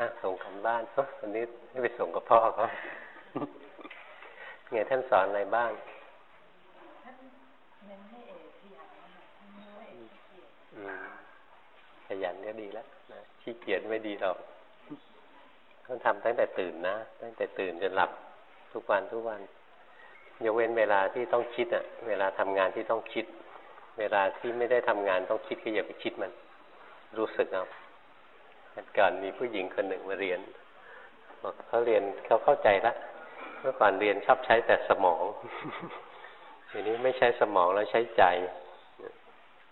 อะส่งกันบ้านก็วันนี้ให้ไปส่งกับพ่อเขาไงท่านสอนอะไรบ้างขยันก็ดีแล้วนะขี้เกียจไม่ดีหรอกต้องทำตั้งแต่ตื่นนะ ตั้งแต่ตื่นจนหลับทุกวันทุกวันยกเว้นเวลาที่ต้องคิดอะเวลาทำงานที่ต้องคิด เวลาที่ไม่ได้ทำงานต้องคิดก็อย่าไปคิดมัน รู้สึกเอา ก่อนมีผู้หญิงคนหนึ่งมาเรียนบอกเขาเรียนเขาเข้าใจละเมื่อก่อนเรียนชอบใช้แต่สมองทีนี้ไม่ใช้สมองแล้วใช้ใจ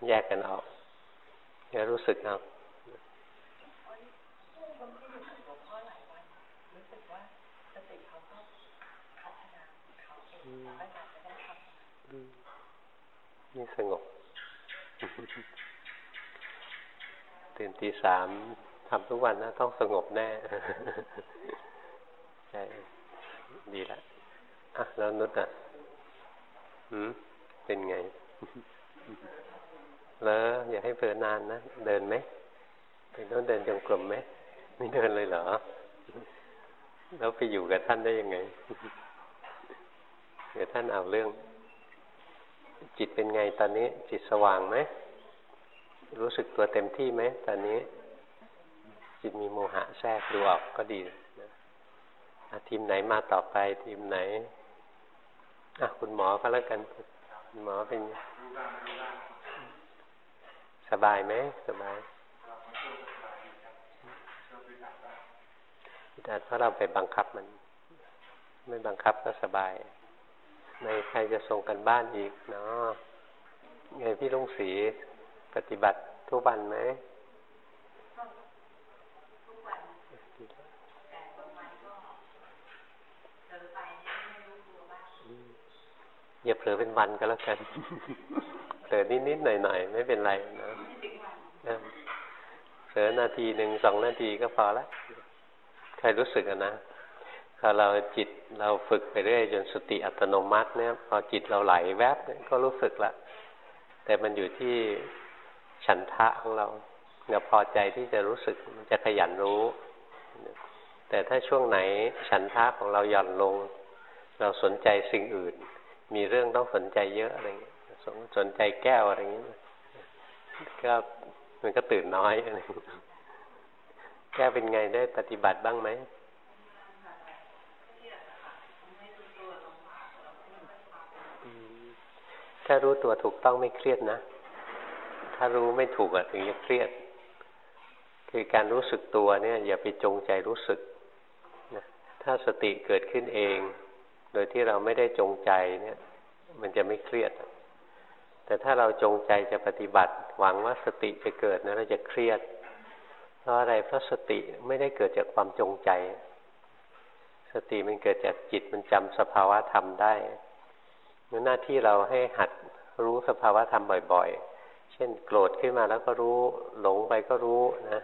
แยกกันออกจะรู้สึกเอานี่สงบตื่นตีสาม ทำทุกวันนะต้องสงบแน่ใช่ดีละอะแล้วนุชอะหืมเป็นไง แล้วอย่าให้เผื่อนานนะ เดินไหมไปโน้นเดินจงกรมไหมไม่เดินเลยเหรอ แล้วไปอยู่กับท่านได้ยังไงเดี๋ยวท่านเอาเรื่อง จิตเป็นไงตอนนี้ จิตสว่างไหมรู้สึกตัวเต็มที่ไหมตอนนี้ จิตมีโมหะแทรกดูออกก็ดีนะทีมไหนมาต่อไปทีมไหนอะคุณหมอก็แล้วกัน คุณหมอเป็น สบายไหมสบายแต่ถ้าะเราไปบังคับมัน ไม่บังคับก็สบายในใครจะส่งกันบ้านอีกเนาะไงพี่ลุงศรีปฏิบัติทุกวันไหม อย่าเผลอเป็นวันก็แล้วกันเผลอนิดๆหน่อยๆไม่เป็นไรนะเผลอนาทีหนึ่งสองนาทีก็พอละใครรู้สึกอะนะพอเราจิตเราฝึกไปเรื่อยจนสติอัตโนมัติเนี่ยพอจิตเราไหลแวบก็รู้สึกละ แต่มันอยู่ที่ฉันทะของเราเราพอใจที่จะรู้สึกมันจะขยันรู้ แต่ถ้าช่วงไหนฉันทะของเราหย่อนลง เราสนใจสิ่งอื่น มีเรื่องต้องสนใจเยอะอะไรเงี้ยสนใจแก้วอะไรเงี้ยก็มันก็ตื่นน้อยอะไรแก้วเป็นไงได้ปฏิบัติบ้างไหมถ้ารู้ตัวถูกต้องไม่เครียดนะ ถ้ารู้ไม่ถูกอะถึงจะเครียด คือการรู้สึกตัวเนี่ย อย่าไปจงใจรู้สึกนะถ้าสติเกิดขึ้นเอง โดยที่เราไม่ได้จงใจเนี่ย มันจะไม่เครียด แต่ถ้าเราจงใจจะปฏิบัติ หวังว่าสติจะเกิดนะเราจะเครียด เพราะอะไรเพราะสติไม่ได้เกิดจากความจงใจ สติมันเกิดจากจิตมันจำสภาวะธรรมได้หน้าที่เราให้หัดรู้สภาวะธรรมบ่อยๆ เช่นโกรธขึ้นมาแล้วก็รู้หลงไปก็รู้นะ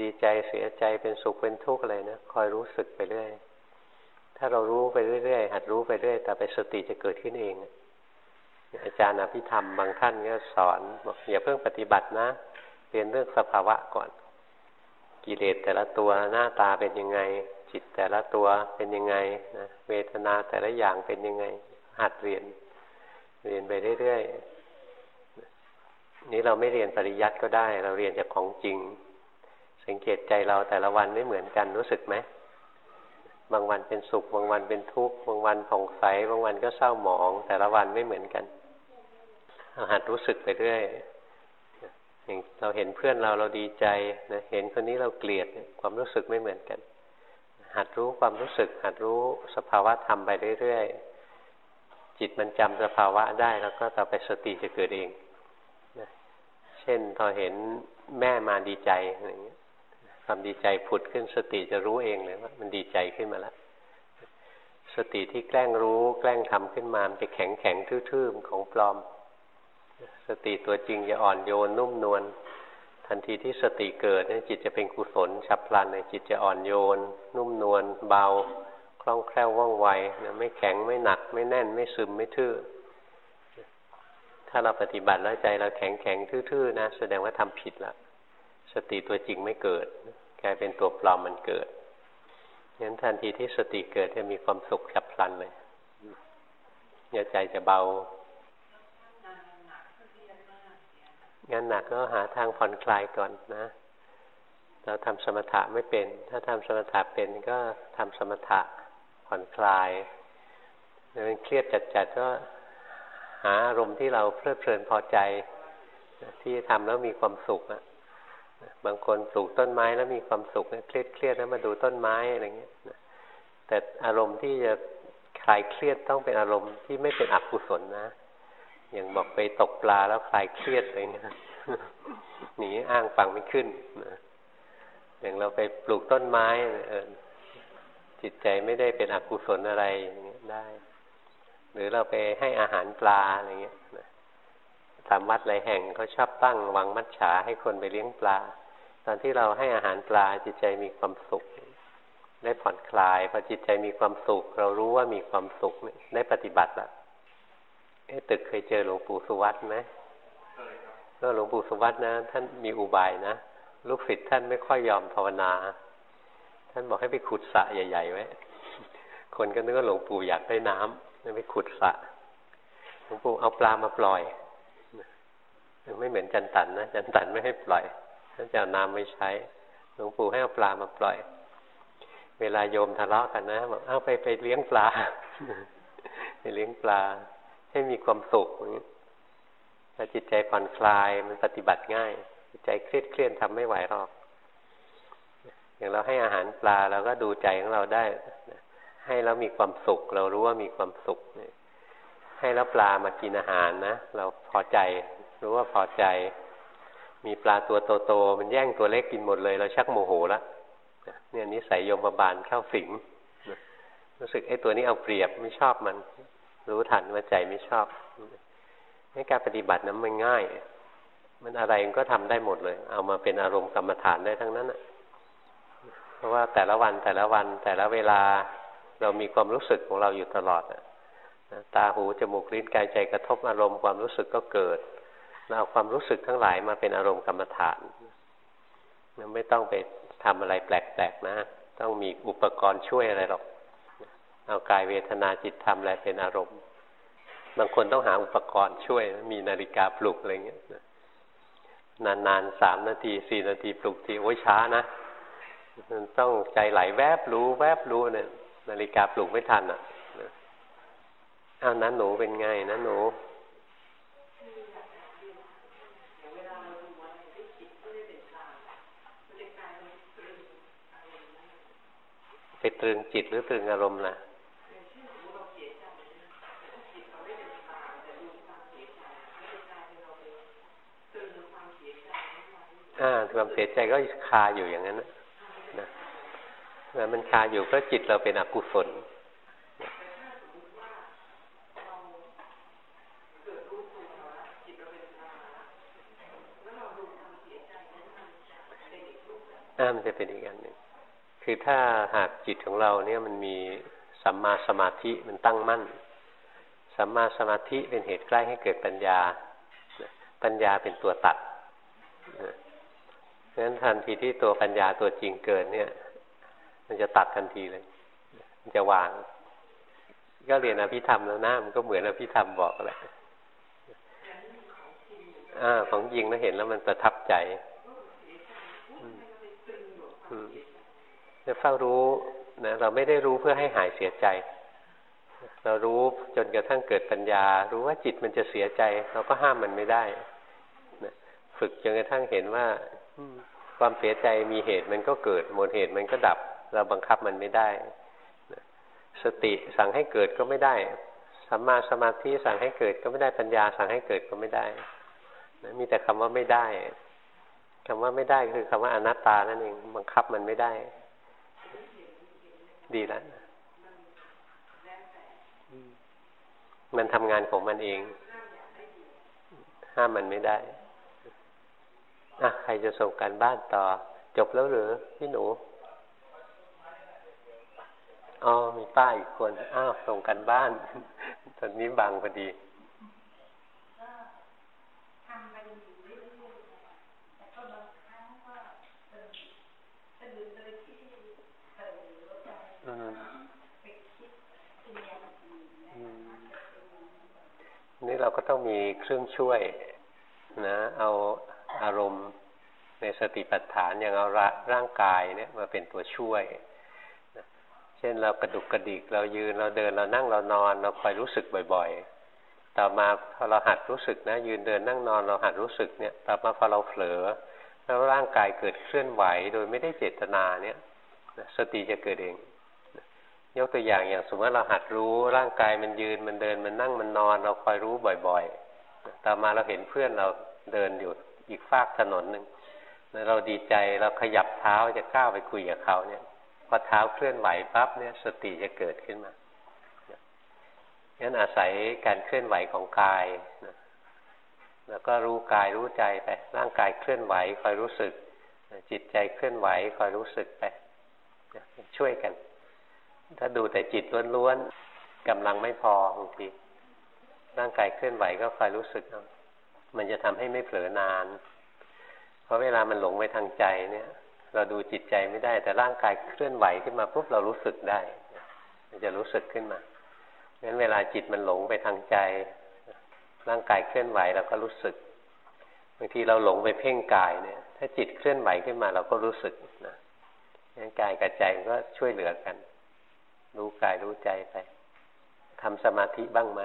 ดีใจเสียใจเป็นสุขเป็นทุกข์อะไรนะคอยรู้สึกไปเรื่อย ถ้าเรารู้ไปเรื่อยๆหัดรู้ไปเรื่อยแต่ไปสติจะเกิดขึ้นเอง อาจารย์อภิธรรมบางท่านก็สอนบอกอย่าเพิ่งปฏิบัตินะ เรียนเรื่องสภาวะก่อน กิเลสแต่ละตัวหน้าตาเป็นยังไง จิตแต่ละตัวเป็นยังไงนะเวทนาแต่ละอย่างเป็นยังไง หัดเรียน เรียนไปเรื่อยๆนี้เราไม่เรียนปริยัติก็ได้ เราเรียนจากของจริง สังเกตใจเราแต่ละวันไม่เหมือนกันรู้สึกไหม บางวันเป็นสุข บางวันเป็นทุกข์ บางวันผ่องใส บางวันก็เศร้าหมอง แต่ละวันไม่เหมือนกันเราหัดรู้สึกไปเรื่อยอย่างเราเห็นเพื่อนเราเราดีใจนะเห็นคนนี้เราเกลียดความรู้สึกไม่เหมือนกัน หัดรู้ความรู้สึก หัดรู้สภาวะธรรมไปเรื่อยๆจิตมันจำสภาวะได้แล้วก็ต่อไปสติจะเกิดเองนะเช่นพอเห็นแม่มาดีใจอะไรเงี้ย ความดีใจผุดขึ้นสติจะรู้เองเลยว่ามันดีใจขึ้นมาแล้วสติที่แกล้งรู้ แกล้งทำขึ้นมามันจะแข็งแข็งทื่อๆของปลอม สติตัวจริงจะอ่อนโยนนุ่มนวลทันทีที่สติเกิดเนี่ยจิตจะเป็นกุศลฉับพลันเลยจิตจะอ่อนโยน นุ่มนวลเบา คล่องแคล่วว่องไวนะไม่แข็งไม่หนัก ไม่แน่นไม่ซึมไม่ทื่อ ถ้าเราปฏิบัติแล้วใจเราแข็งแข็งทื่อๆนะแสดงว่าทำผิดแล้ว สติตัวจริงไม่เกิด กลายเป็นตัวปลอมมันเกิดงั้นทันทีที่สติเกิดจะมีความสุขฉับพลันเลยเนี่ยใจจะเบางานหนักก็หาทางผ่อนคลายก่อนนะ เราทำสมถะไม่เป็น ถ้าทำสมถะเป็นก็ทำสมถะผ่อนคลายถ้าเป็นเครียดจัดๆก็หาอารมณ์ที่เราเพลิดเพลินพอใจ ที่ทำแล้วมีความสุขอะ บางคนปลูกต้นไม้แล้วมีความสุขเครียดเครียดแล้วมาดูต้นไม้อะไรเงี้ยแต่อารมณ์ที่จะคลายเครียดต้องเป็นอารมณ์ที่ไม่เป็นอกุศลนะอย่างบอกไปตกปลาแล้วคลายเครียดอะไรเงี้ยหนีอ้างฟังไม่ขึ้นนะอย่างเราไปปลูกต้นไม้เออจิตใจไม่ได้เป็นอกุศลอะไรอย่างเงี้ยได้ หรือเราไปให้อาหารปลาอะไรเงี้ย ตามวัดหลายแห่งเขาชอบตั้งวังมัดฉาให้คนไปเลี้ยงปลา ตอนที่เราให้อาหารปลาจิตใจมีความสุข ได้ผ่อนคลายพอจิตใจมีความสุข เรารู้ว่ามีความสุขได้ปฏิบัติละเอ๊ตึกเคยเจอหลวงปู่สุวัตไหมก็หลวงปู่สุวัตนะ ท่านมีอุบายนะลูกศิษย์ท่านไม่ค่อยยอมภาวนา ท่านบอกให้ไปขุดสระใหญ่ ๆ ไว้ คนก็นึกว่าหลวงปู่อยากได้น้ำไปขุดสระหลวงปู่เอาปลามาปล่อย ไม่เหมือนจันตันนะจันตันไม่ให้ปล่อยท่านจะเอาน้ำไม่ใช้หลวงปู่ให้เอาปลามาปล่อย เวลาโยมทะเลาะกันนะบอกเอาไปไปเลี้ยงปลา ไปเลี้ยงปลา ให้มีความสุขถ้าจิตใจผ่อนคลายมันปฏิบัติง่าย จิตใจเครียดเครียดทำไม่ไหวหรอก อย่างเราให้อาหารปลาเราก็ดูใจของเราได้ ให้แล้วมีความสุข เรารู้ว่ามีความสุขให้แล้วปลามากินอาหารนะเราพอใจ รู้ว่าพอใจ มีปลาตัวโตๆมันแย่งตัวเล็กกินหมดเลย เราชักโมโหละเนี่ยนิสัยยมบาลเข้าสิงรู้สึกไอ้ตัวนี้เอาเปรียบไม่ชอบมัน รู้ทันว่าใจไม่ชอบในการปฏิบัตินั้นมันง่าย มันอะไรก็ทำได้หมดเลย เอามาเป็นอารมณ์กรรมฐานได้ทั้งนั้นเพราะว่าแต่ละวันแต่ละวันแต่ละเวลาเรามีความรู้สึกของเราอยู่ตลอดตาหูจมูกลิ้นกายใจกระทบอารมณ์ความรู้สึกก็เกิด เราเอาความรู้สึกทั้งหลายมาเป็นอารมณ์กรรมฐานไม่ต้องไปทำอะไรแปลกๆนะ ต้องมีอุปกรณ์ช่วยอะไรหรอก เอากายเวทนาจิตธรรมอะไรเป็นอารมณ์ บางคนต้องหาอุปกรณ์ช่วย มีนาฬิกาปลุกอะไรเงี้ยนานๆสามนาทีสี่นาทีปลุกทีโอ้ยช้านะมันต้องใจไหลแวบรู้แวบรู้เนี่ย นาฬิกาปลุกไม่ทันอะอ้าวนั้นหนูเป็นไงนะหนู ไปตรึงจิตหรือตรึงอารมณ์ล่ะอ่าความเสียใจก็คาอยู่อย่างนั้นนะนะมันคาอยู่เพราะจิตเราเป็นอกุศลอ่ามันจะเป็นอีกอันหนึ่ง คือถ้าหากจิตของเราเนี่ยมันมีสัมมาสมาธิมันตั้งมั่น สัมมาสมาธิเป็นเหตุใกล้ให้เกิดปัญญา ปัญญาเป็นตัวตัดเพราะฉะนั้นทันทีที่ตัวปัญญาตัวจริงเกิดเนี่ย มันจะตัดทันทีเลย มันจะวาง ก็เรียนอภิธรรมแล้วนะมันก็เหมือนอภิธรรมบอกแหละอ่าของจริงแล้วเห็นแล้วมันประทับใจ จะเฝ้ารู้นะเราไม่ได้รู้เพื่อให้หายเสียใจ เรารู้จนกระทั่งเกิดปัญญา รู้ว่าจิตมันจะเสียใจ เราก็ห้ามมันไม่ได้นะฝึกจนกระทั่งเห็นว่าความเสียใจมีเหตุมันก็เกิดหมดเหตุมันก็ดับ เราบังคับมันไม่ได้สติสั่งให้เกิดก็ไม่ได้สัมมาสมาธิสั่งให้เกิดก็ไม่ได้ปัญญา สั่งให้เกิดก็ไม่ได้นะมีแต่คำว่าไม่ได้คำว่าไม่ได้คือคำว่าอนัตตานั่นเองบังคับมันไม่ได้ ดีแล้วมันทำงานของมันเอง ห้ามมันไม่ได้อะใครจะส่งการบ้านต่อ จบแล้วหรือพี่หนูอ๋อมีป้าอีกคน อ้าว ส่งกันบ้าน ตอนนี้บังพอดี นี่ เราก็ต้องมีเครื่องช่วยนะเอาอารมณ์ในสติปัฏฐานอย่างเอาร่างกายเนี่ยมาเป็นตัวช่วยนะเช่นเรากระดุกกระดิกเรายืนเราเดินเรานั่งเรานอน เราคอยรู้สึกบ่อย ๆ ต่อมาพอเราหัดรู้สึกนะ ยืนเดินนั่งนอนเราหัดรู้สึกเนี่ย ต่อมาพอเราเผลอ แล้วร่างกายเกิดเคลื่อนไหวโดยไม่ได้เจตนาเนี่ยสติจะเกิดเอง ยกตัวอย่างอย่างสมมติเราหัดรู้ร่างกายมันยืนมันเดินมันนั่งมันนอน เราคอยรู้บ่อยๆ ต่อมาเราเห็นเพื่อนเราเดินอยู่อีกฝากถนนหนึ่งเราดีใจเราขยับเท้าจะก้าวไปคุยกับเขาเนี่ยพอเท้าเคลื่อนไหวปั๊บเนี่ยสติจะเกิดขึ้นมางั้นอาศัยการเคลื่อนไหวของกายนะแล้วก็รู้กายรู้ใจไป ร่างกายเคลื่อนไหวคอยรู้สึก จิตใจเคลื่อนไหวคอยรู้สึกไปช่วยกัน ถ้าดูแต่จิตล้วนๆกำลังไม่พอบางทีร่างกายเคลื่อนไหวก็คอยรู้สึกมันจะทำให้ไม่เผลอนาน เพราะเวลามันหลงไปทางใจเนี่ย เราดูจิตใจไม่ได้ แต่ร่างกายเคลื่อนไหวขึ้นมาปุ๊บเรารู้สึกได้ มันจะรู้สึกขึ้นมางั้นเวลาจิตมันหลงไปทางใจ ร่างกายเคลื่อนไหวเราก็รู้สึก บางทีเราหลงไปเพ่งกายเนี่ย ถ้าจิตเคลื่อนไหวขึ้นมาเราก็รู้สึกนะงั้นกายกับใจก็ช่วยเหลือกัน รู้กายรู้ใจไปทำสมาธิบ้างไหม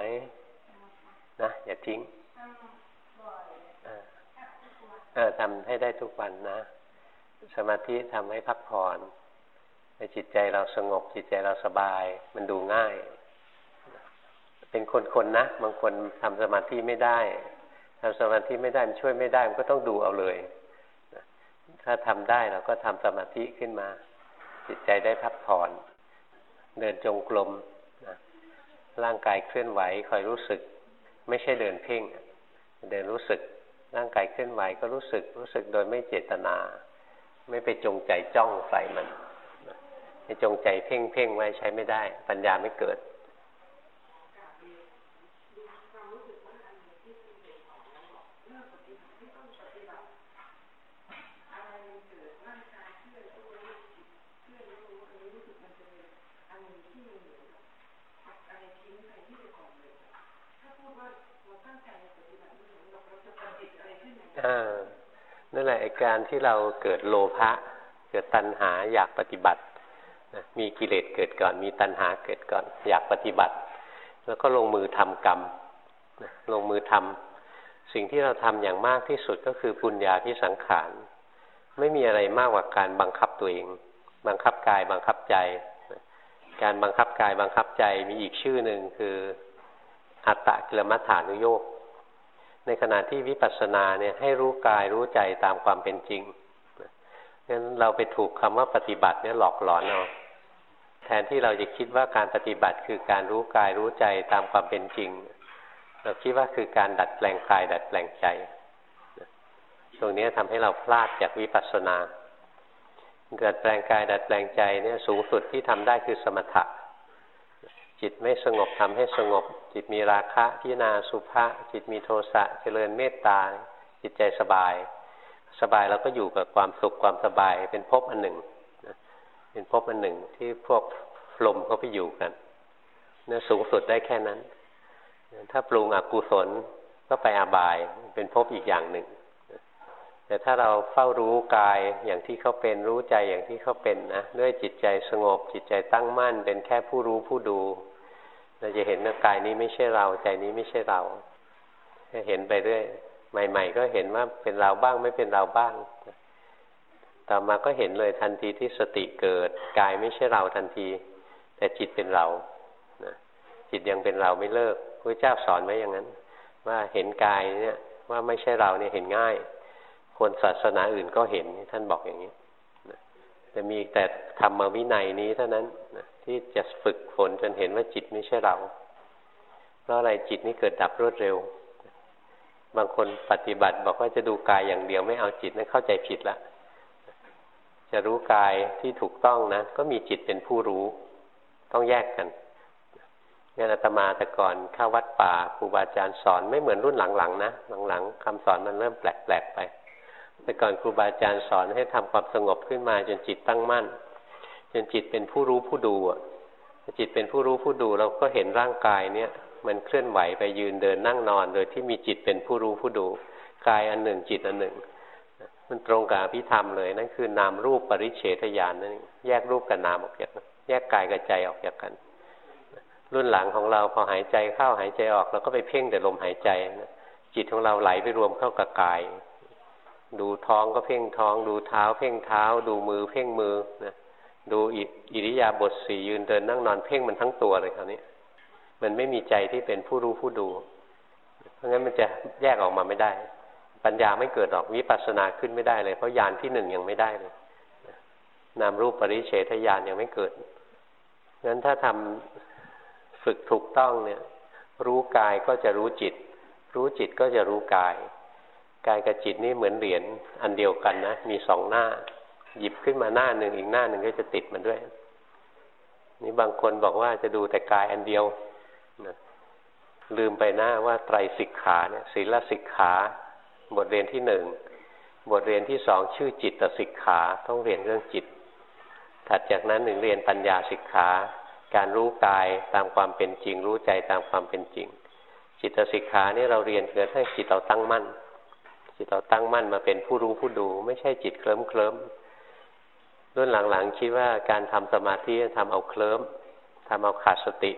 นะอย่าทิ้งทำให้ได้ทุกวันนะ สมาธิทำให้พักผ่อนในจิตใจเราสงบ จิตใจเราสบาย มันดูง่าย เป็นคนๆนะ บางคนทำสมาธิไม่ได้ทำสมาธิไม่ได้มันช่วยไม่ได้มันก็ต้องดูเอาเลยถ้าทำได้เราก็ทำสมาธิขึ้นมา จิตใจได้พักผ่อน เดินจงกรมนะร่างกายเคลื่อนไหวคอยรู้สึก ไม่ใช่เดินเพ่ง เดินรู้สึก ร่างกายเคลื่อนไหวก็รู้สึก รู้สึกโดยไม่เจตนา ไม่ไปจงใจจ้องใส่มันไม่จงใจเพ่งเพ่งไว้ใช้ไม่ได้ ปัญญาไม่เกิดนั่นแหละ การที่เราเกิดโลภะเกิดตัณหาอยากปฏิบัติมีกิเลสเกิดก่อน มีตัณหาเกิดก่อน อยากปฏิบัติ แล้วก็ลงมือทำกรรมลงมือทำสิ่งที่เราทำอย่างมากที่สุดก็คือปุญญาที่สังขารไม่มีอะไรมากกว่าการบังคับตัวเอง บังคับกายบังคับใจ การบังคับกายบังคับใจมีอีกชื่อหนึ่งคืออัตตะกิลมัฏฐานุโยก ในขณะที่วิปัสสนาเนี่ยให้รู้กายรู้ใจตามความเป็นจริงงั้นเราไปถูกคำว่าปฏิบัติเนี่ยหลอกหลอนเอาแทนที่เราจะคิดว่าการปฏิบัติคือการรู้กายรู้ใจตามความเป็นจริง เราคิดว่าคือการดัดแปลงกาย ดัดแปลงใจ ตรงนี้ทำให้เราพลาดจากวิปัสสนาดัดแปลงกายดัดแปลงใจเนี่ยสูงสุดที่ทำได้คือสมถะ จิตไม่สงบทำให้สงบ จิตมีราคะพิจารณาสุภาจิตมีโทสะเจริญเมตตา จิตใจสบาย สบายเราก็อยู่กับความสุขความสบายเป็นภพอันหนึ่งเป็นภพอันหนึ่งที่พวกลมเขาไปอยู่กันเนี่ยสูงสุดได้แค่นั้น ถ้าปรุงอกุศลก็ไปอาบายเป็นภพอีกอย่างหนึ่ง แต่ถ้าเราเฝ้ารู้กายอย่างที่เขาเป็นรู้ใจอย่างที่เขาเป็นนะด้วยจิตใจสงบจิตใจตั้งมั่น เป็นแค่ผู้รู้ผู้ดู เราจะเห็นว่ากายนี้ไม่ใช่เรา ใจนี้ไม่ใช่เราเห็นไปเรื่อยใหม่ ๆ ก็เห็นว่าเป็นเราบ้างไม่เป็นเราบ้าง ต่อมาก็เห็นเลยทันทีที่สติเกิดกายไม่ใช่เราทันที แต่จิตเป็นเราจิตยังเป็นเราไม่เลิกพระเจ้าสอนไว้อย่างนั้น ว่าเห็นกายเนี่ย ว่าไม่ใช่เราเนี่ยเห็นง่าย คนศาสนาอื่นก็เห็นท่านบอกอย่างนี้แต่มีแต่ธรรมวินัยนี้เท่านั้น ที่จะฝึกฝนจนเห็นว่าจิตไม่ใช่เรา เพราะอะไรจิตนี้เกิดดับรวดเร็ว บางคนปฏิบัติบอกว่าจะดูกายอย่างเดียวไม่เอาจิตนั่นเข้าใจผิดละ จะรู้กายที่ถูกต้องนะ ก็มีจิตเป็นผู้รู้ ต้องแยกกันงานอาตมาแต่ก่อนเข้าวัดป่าครูบาอาจารย์สอนไม่เหมือนรุ่นหลังๆนะหลังๆคำสอนมันเริ่มแปลกๆไป แต่ก่อนครูบาอาจารย์สอนให้ทำความสงบขึ้นมาจนจิตตั้งมั่น จนจิตเป็นผู้รู้ผู้ดูอะจิตเป็นผู้รู้ผู้ดูเราก็เห็นร่างกายเนี่ย มันเคลื่อนไหวไปยืนเดินนั่งนอน โดยที่มีจิตเป็นผู้รู้ผู้ดู กายอันหนึ่งจิตอันหนึ่ง มันตรงกับพิธรรมเลยนั่นคือนามรูปปริเฉทญาณนั่นแยกรูปกับนามออกจากแยกกายกับใจออกจากกัน รุ่นหลังของเราพอหายใจเข้าหายใจออกเราก็ไปเพ่งแต่ลมหายใจนะจิตของเราไหลไปรวมเข้ากับกาย ดูท้องก็เพ่งท้อง ดูเท้า เพ่งเท้า ดูมือเพ่งมือนะ ดูอิริยาบถสี่ยืนเดินนั่งนอนเพ่งมันทั้งตัวเลยคราวนี้ มันไม่มีใจที่เป็นผู้รู้ผู้ดู เพราะงั้นมันจะแยกออกมาไม่ได้ ปัญญาไม่เกิดหรอกวิปัสสนาขึ้นไม่ได้เลย เพราะญาณที่หนึ่งยังไม่ได้เลยนามรูปปริเฉทญาณยังไม่เกิดงั้นถ้าทำฝึกถูกต้องเนี่ย รู้กายก็จะรู้จิต รู้จิตก็จะรู้กาย กายกับจิตนี่เหมือนเหรียญอันเดียวกันนะ มีสองหน้า หยิบขึ้นมาหน้าหนึ่งอีกหน้าหนึ่งก็จะติดมันด้วย นี่บางคนบอกว่าจะดูแต่กายอันเดียวนะลืมไปหน้าว่าไตรสิกขาเนี่ยศีลสิกขา บทเรียนที่หนึ่งบทเรียนที่สองชื่อจิตสิกขาต้องเรียนเรื่องจิต ถัดจากนั้นหนึ่งเรียนปัญญาสิกขา การรู้กายตามความเป็นจริง รู้ใจตามความเป็นจริง จิตสิกขานี่เราเรียนเพื่อให้จิตเราตั้งมั่น จิตเราตั้งมั่นมาเป็นผู้รู้ผู้ดู ไม่ใช่จิตเคลิ้มเคลิ้ม รุ่นหลังๆ คิดว่าการทำสมาธิทำเอาเคลิ้มทำเอาขาดสติ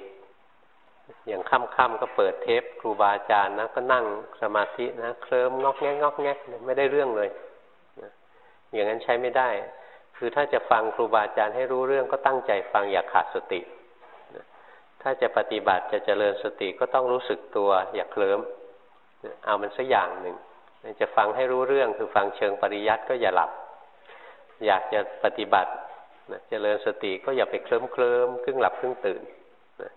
อย่างค่ำๆก็เปิดเทปครูบาอาจารย์นะก็นั่งสมาธินะเคลิ้มงอกแงกงอกแงกไม่ได้เรื่องเลย อย่างนั้นใช้ไม่ได้ คือถ้าจะฟังครูบาอาจารย์ให้รู้เรื่องก็ตั้งใจฟังอย่าขาดสติ ถ้าจะปฏิบัติจะเจริญสติก็ต้องรู้สึกตัวอย่าเคลิ้มเอามันสักอย่างหนึ่งจะฟังให้รู้เรื่องคือฟังเชิงปริยัติก็อย่าหลับ อยากจะปฏิบัตินะเจริญสติก็อย่าไปเคลิ้มเคลิ้มครึ่งหลับครึ่งตื่นนะ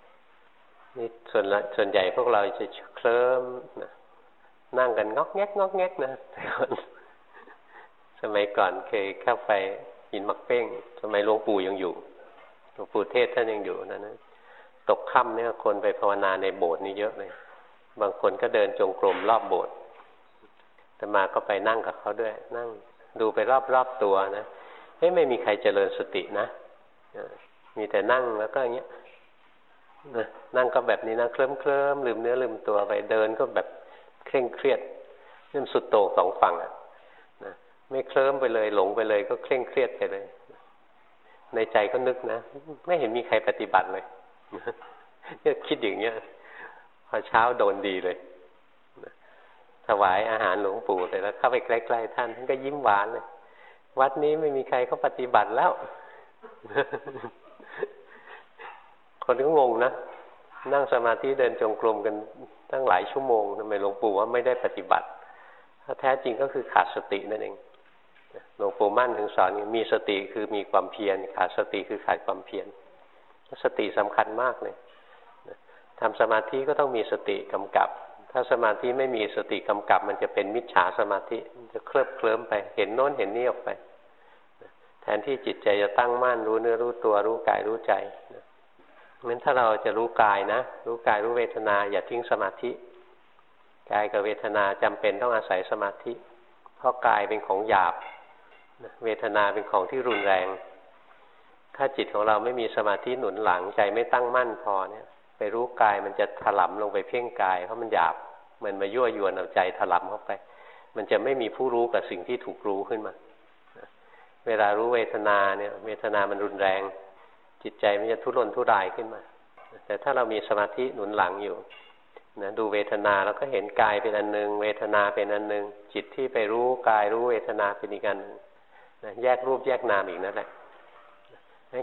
นี่ส่วนส่วนใหญ่พวกเราจะเคลิ้มนะนั่งกันงอกแงกงอกแงกนะแต่คนสมัยก่อนเคยเข้าไปหินมักเป้ง สมัยหลวงปู่ยังอยู่หลวงปู่เทศท่านยังอยู่นะนะตกค่ำเนี่ยคนไปภาวนาในโบสถ์นี่เยอะเลย บางคนก็เดินจงกรมรอบโบสถ์แต่มาก็ไปนั่งกับเขาด้วย นั่งดูไปรอบๆตัวนะ เฮ้ไม่มีใครเจริญสตินะมีแต่นั่งแล้วก็อย่างเงี้ยนั่งก็แบบนี้นะเคลิ้มเคลิ้มลืมเนื้อลืมตัวไปเดินก็แบบเคร่งเครียดนี่มันสุดโต่งสองฝั่งอะนะไม่เคลิ้มไปเลยหลงไปเลย ก็เคร่งเครียดไปเลย ในใจก็นึกนะไม่เห็นมีใครปฏิบัติเลยเนี่ยคิดอย่างเงี้ยพอเช้าโดนดีเลยถวายอาหารหลวงปู่เสร็จแล้วเข้าไปใกล้ๆท่านท่านก็ยิ้มหวานเลย วัดนี้ไม่มีใครเขาปฏิบัติแล้ว คนก็งงนะ นั่งสมาธิเดินจงกรมกันตั้งหลายชั่วโมงทำไมหลวงปู่ว่าไม่ได้ปฏิบัติถ้าแท้จริงก็คือขาดสตินั่นเองหลวงปู่มั่นถึงสอนมีสติคือมีความเพียรขาดสติคือขาดความเพียรสติสำคัญมากเลยทำสมาธิก็ต้องมีสติกำกับ ถ้าสมาธิไม่มีสติกำกับ มันจะเป็นมิจฉาสมาธิมันจะเคลิบเคลิ้มไป เห็นโน้นเห็นนี่ออกไป แทนที่จิตใจจะตั้งมั่นรู้เนื้อรู้ตัวรู้กายรู้ใจงั้นถ้าเราจะรู้กายนะ รู้กายรู้เวทนา อย่าทิ้งสมาธิกายกับเวทนาจำเป็นต้องอาศัยสมาธิ เพราะกายเป็นของหยาบ เวทนาเป็นของที่รุนแรง ถ้าจิตของเราไม่มีสมาธิหนุนหลังใจไม่ตั้งมั่นพอเนี่ย ไปรู้กายมันจะถลำลงไปเพ่งกายเพราะมันหยาบ มันมายั่วยวนเอาใจถลำเข้าไป มันจะไม่มีผู้รู้กับสิ่งที่ถูกรู้ขึ้นมา เวลารู้เวทนาเนี่ย เวทนามันรุนแรง จิตใจมันจะทุรนทุรายขึ้นมา แต่ถ้าเรามีสมาธิหนุนหลังอยู่นะดูเวทนาแล้วก็เห็นกายเป็นอันหนึ่ง เวทนาเป็นอันหนึ่ง จิตที่ไปรู้กายรู้เวทนาเป็นอีกอันนะแยกรูปแยกนามอีกนั่นแหละ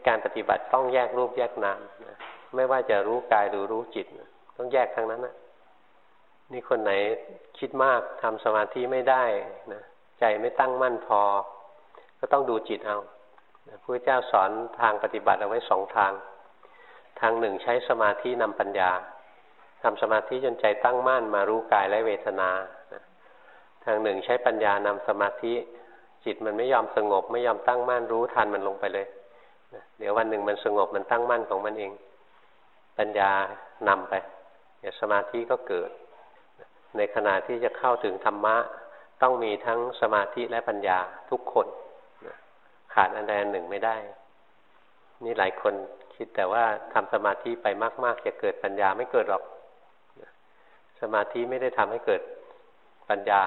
การปฏิบัติต้องแยกรูปแยกนามนะไม่ว่าจะรู้กายหรือรู้จิตต้องแยกทั้งนั้นนะ นี่คนไหนคิดมากทำสมาธิไม่ได้นะใจไม่ตั้งมั่นพอ ก็ต้องดูจิตเอาพระเจ้าสอนทางปฏิบัติเอาไว้สองทาง ทางหนึ่งใช้สมาธินำปัญญาทำสมาธิจนใจตั้งมั่นมารู้กายและเวทนา ทางหนึ่งใช้ปัญญานำสมาธิจิตมันไม่ยอมสงบ ไม่ยอมตั้งมั่นรู้ทันมันลงไปเลย เดี๋ยววันหนึ่งมันสงบมันตั้งมั่นของมันเอง ปัญญานำไปเดี๋ยวสมาธิก็เกิด ในขณะที่จะเข้าถึงธรรมะ ต้องมีทั้งสมาธิและปัญญาทุกคนขาดอันใดอันหนึ่งไม่ได้ นี่หลายคนคิดแต่ว่าทำสมาธิไปมาก ๆ จะเกิดปัญญาไม่เกิดหรอก สมาธิไม่ได้ทำให้เกิดปัญญา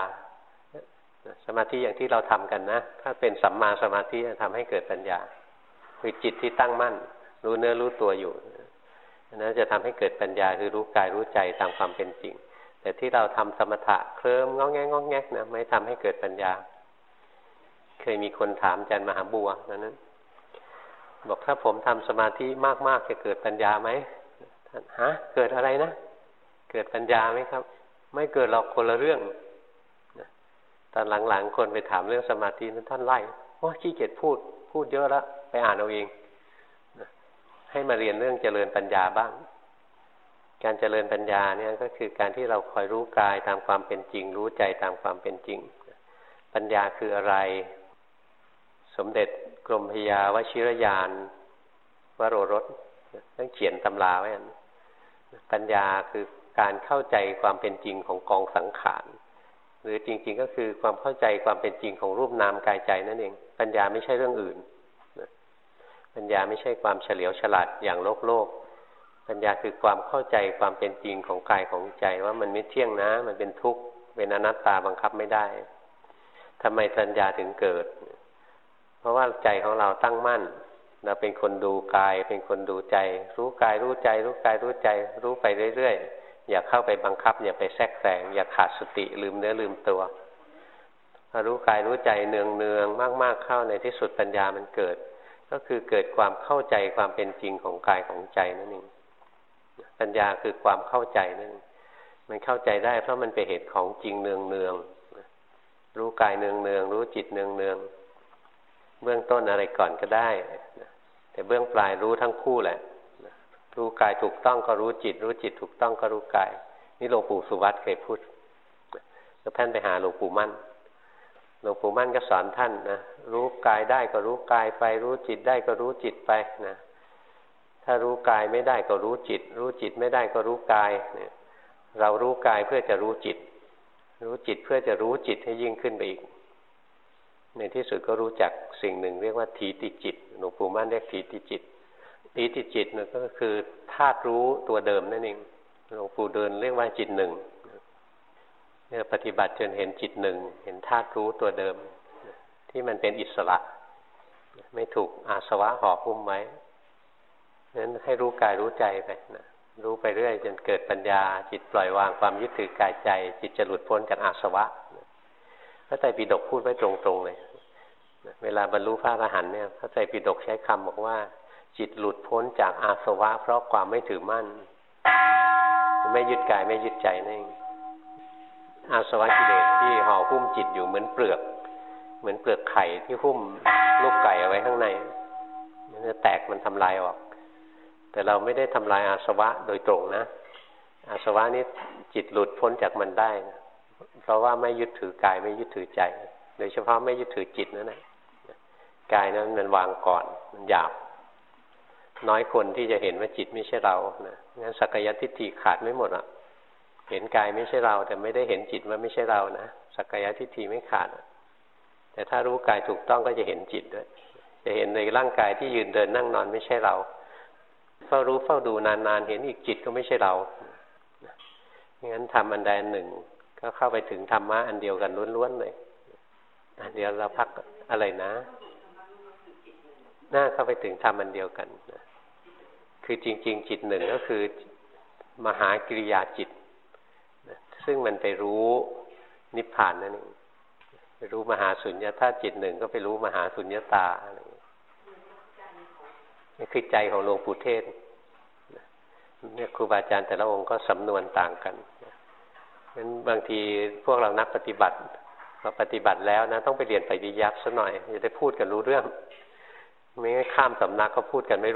สมาธิอย่างที่เราทำกันนะ ถ้าเป็นสัมมาสมาธิจะทำให้เกิดปัญญา คือจิตที่ตั้งมั่น รู้เนื้อรู้ตัวอยู่นั้นจะทำให้เกิดปัญญาคือรู้กายรู้ใจตามความเป็นจริง แต่ที่เราทำสมถะเคลิ้มงอแงงอแงกนะไม่ทำให้เกิดปัญญา เคยมีคนถามอาจารย์มหาบัวนั้นบอกถ้าผมทำสมาธิมากๆจะเกิดปัญญาไหมท่านฮะ เกิดอะไรนะ เกิดปัญญาไหมครับ ไม่เกิดหรอกคนละเรื่องตอนหลังๆ คนไปถามเรื่องสมาธินั้นท่านไล่ว่าขี้เกียจพูด พูดเยอะแล้วไปอ่านเอาเองให้มาเรียนเรื่องเจริญปัญญาบ้าง การเจริญปัญญาเนี่ยก็คือการที่เราคอยรู้กายตามความเป็นจริง รู้ใจตามความเป็นจริง ปัญญาคืออะไร สมเด็จกรมพยาวชิรยานวโรรสต้องเขียนตำราไว้ปัญญาคือการเข้าใจความเป็นจริงของกองสังขารหรือจริง ๆ ก็คือความเข้าใจความเป็นจริงของรูปนามกายใจนั่นเอง ปัญญาไม่ใช่เรื่องอื่นปัญญาไม่ใช่ความเฉลียวฉลาดอย่างโลกโลก ปัญญาคือความเข้าใจความเป็นจริงของกายของใจว่ามันไม่เที่ยงนะ มันเป็นทุกข์เป็นอนัตตาบังคับไม่ได้ทำไมปัญญาถึงเกิด เพราะว่าใจของเราตั้งมั่นเราเป็นคนดูกาย เป็นคนดูใจ รู้กายรู้ใจ รู้กายรู้ใจ รู้ไปเรื่อยๆอย่าเข้าไปบังคับ อย่าไปแทรกแซงอย่าขาดสติลืมเนื้อลืมตัวรู้กายรู้ใจเนืองเนืองมาก ๆเข้าในที่สุดปัญญามันเกิด ก็คือเกิดความเข้าใจความเป็นจริงของกายของใจนั่นเอง ปัญญาคือความเข้าใจนั่นมันเข้าใจได้ เพราะมันเป็นเหตุของจริงเนืองเนืองรู้กายเนืองเนืองรู้จิตเนืองเนืองเบื้องต้นอะไรก่อนก็ได้ แต่เบื้องปลายรู้ทั้งคู่แหละ รู้กายถูกต้องก็รู้จิต รู้จิตถูกต้องก็รู้กาย นี่หลวงปู่สุวัตเคยพูดแล้วท่านไปหาหลวงปู่มั่นหลวงปู่มั่นก็สอนท่านนะรู้กายได้ก็รู้กายไป รู้จิตได้ก็รู้จิตไปนะ ถ้ารู้กายไม่ได้ก็รู้จิต รู้จิตไม่ได้ก็รู้กายเนี่ยเรารู้กายเพื่อจะรู้จิต รู้จิตเพื่อจะรู้จิตให้ยิ่งขึ้นไปอีก ในที่สุดก็รู้จักสิ่งหนึ่ง เรียกว่าทีติจิตหลวงปู่มั่นเรียกทีติจิตทีติจิตเนี่ยก็คือธาตุรู้ตัวเดิมนั่นเองหลวงปู่เดินเรียกว่าจิตหนึ่งเนี่ยปฏิบัติจนเห็นจิตหนึ่ง เห็นธาตุรู้ตัวเดิม ที่มันเป็นอิสระ ไม่ถูกอาสวะห่อหุ้มไว้ นั้นให้รู้กายรู้ใจไปนะรู้ไปเรื่อยจนเกิดปัญญา จิตปล่อยวางความยึดถือกายใจ จิตจะหลุดพ้นจากอาสวะพระไตรปิฎกพูดไว้ตรงๆเลยเวลาบรรลุพระอรหันต์เนี่ยพระไตรปิฎกใช้คำบอกว่า จิตหลุดพ้นจากอาสวะ เพราะความไม่ถือมั่น ไม่ยึดกายไม่ยึดใจนั่นเองอาสวะกิเลสที่ห่อหุ้มจิตอยู่เหมือนเปลือก เหมือนเปลือกไข่ที่หุ้มลูกไก่เอาไว้ข้างในมันจะแตกมันทำลายออก แต่เราไม่ได้ทำลายอาสวะโดยตรงนะ อาสวะนี้จิตหลุดพ้นจากมันได้นะเพราะว่าไม่ยึดถือกายไม่ยึดถือใจ โดยเฉพาะไม่ยึดถือจิตนั่นแหละกายนั้นมันวางก่อนมันหยาบ น้อยคนที่จะเห็นว่าจิตไม่ใช่เรานะงั้นสักยทิฏฐิขาดไม่หมดอะ เห็นกายไม่ใช่เรา แต่ไม่ได้เห็นจิตว่าไม่ใช่เรานะสักกายทิฏฐิไม่ขาดแต่ถ้ารู้กายถูกต้องก็จะเห็นจิตด้วย จะเห็นในร่างกายที่ยืนเดินนั่งนอนไม่ใช่เรา เฝ้ารู้เฝ้าดูนานๆ เห็นอีกจิตก็ไม่ใช่เรางั้นทำอันใดอันหนึ่ง ก็เข้าไปถึงธรรมะอันเดียวกันล้วนๆเลยอันเดียวเราพักอะไรนะน่าเข้าไปถึงธรรมอันเดียวกันคือจริง ๆ จิตหนึ่งก็คือมหากิริยาจิตซึ่งมันไปรู้นิพพานนั่นเองไปรู้มหาสุญญาธาจิตหนึ่งก็ไปรู้มหาสุญญาตาอะไร นี่คือใจของหลวงปู่เทศเนี่ยครูบาอาจารย์แต่ละองค์ก็สำนวนต่างกันนั้นบางทีพวกเรานักปฏิบัติพอปฏิบัติแล้วนะต้องไปเรียนไปดียักษ์ซะหน่อยจะได้พูดกันรู้เรื่อง ไม่งั้นข้ามสำนักก็พูดกันไม่